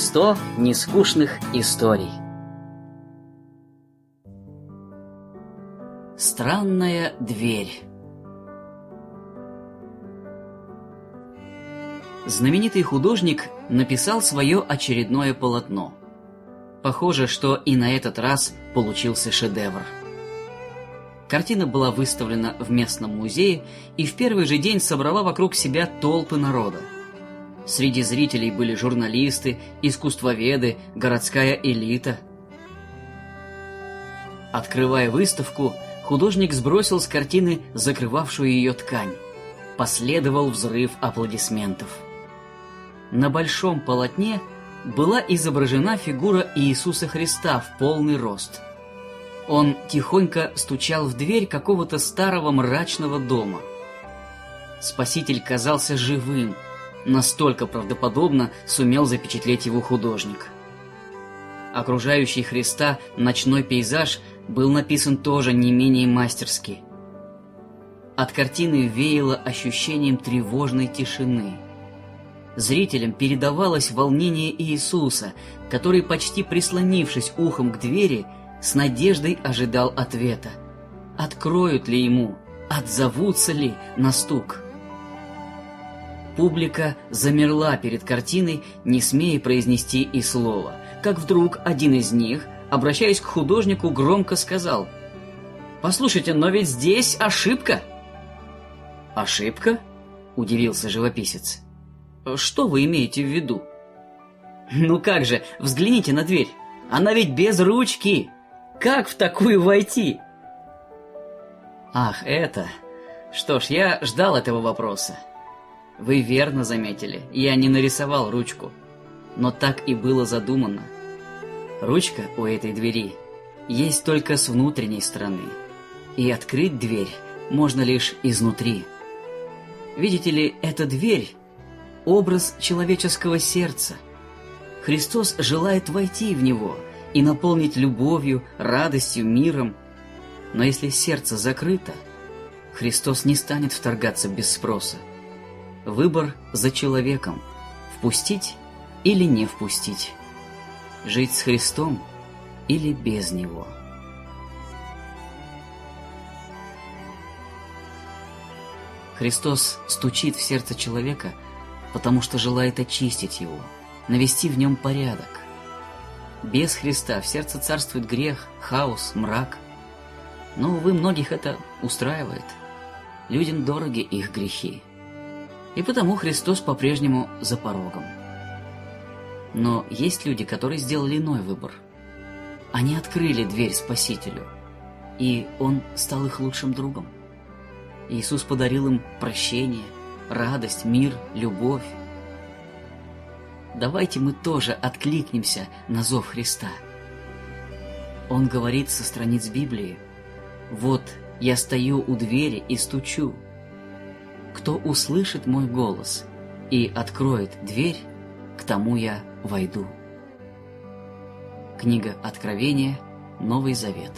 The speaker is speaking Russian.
Сто нескучных историй. Странная дверь. Знаменитый художник написал свое очередное полотно. Похоже, что и на этот раз получился шедевр. Картина была выставлена в местном музее и в первый же день собрала вокруг себя толпы народа. Среди зрителей были журналисты, искусствоведы, городская элита. Открывая выставку, художник сбросил с картины закрывавшую ее ткань. Последовал взрыв аплодисментов. На большом полотне была изображена фигура Иисуса Христа в полный рост. Он тихонько стучал в дверь какого-то старого мрачного дома. Спаситель казался живым – Настолько правдоподобно сумел запечатлеть его художник. Окружающий Христа ночной пейзаж был написан тоже не менее мастерски. От картины веяло ощущением тревожной тишины. Зрителям передавалось волнение Иисуса, который, почти прислонившись ухом к двери, с надеждой ожидал ответа. Откроют ли ему, отзовутся ли на стук? Публика замерла перед картиной, не смея произнести и слова. Как вдруг один из них, обращаясь к художнику, громко сказал «Послушайте, но ведь здесь ошибка!» «Ошибка?» – удивился живописец. «Что вы имеете в виду?» «Ну как же, взгляните на дверь! Она ведь без ручки! Как в такую войти?» «Ах, это...» Что ж, я ждал этого вопроса. Вы верно заметили, я не нарисовал ручку. Но так и было задумано. Ручка у этой двери есть только с внутренней стороны. И открыть дверь можно лишь изнутри. Видите ли, эта дверь – образ человеческого сердца. Христос желает войти в него и наполнить любовью, радостью, миром. Но если сердце закрыто, Христос не станет вторгаться без спроса. Выбор за человеком – впустить или не впустить. Жить с Христом или без Него. Христос стучит в сердце человека, потому что желает очистить его, навести в нем порядок. Без Христа в сердце царствует грех, хаос, мрак. Но, увы, многих это устраивает. Людям дороги их грехи и потому Христос по-прежнему за порогом. Но есть люди, которые сделали иной выбор. Они открыли дверь Спасителю, и Он стал их лучшим другом. Иисус подарил им прощение, радость, мир, любовь. Давайте мы тоже откликнемся на зов Христа. Он говорит со страниц Библии, «Вот я стою у двери и стучу кто услышит мой голос и откроет дверь, к тому я войду. Книга Откровения, Новый Завет.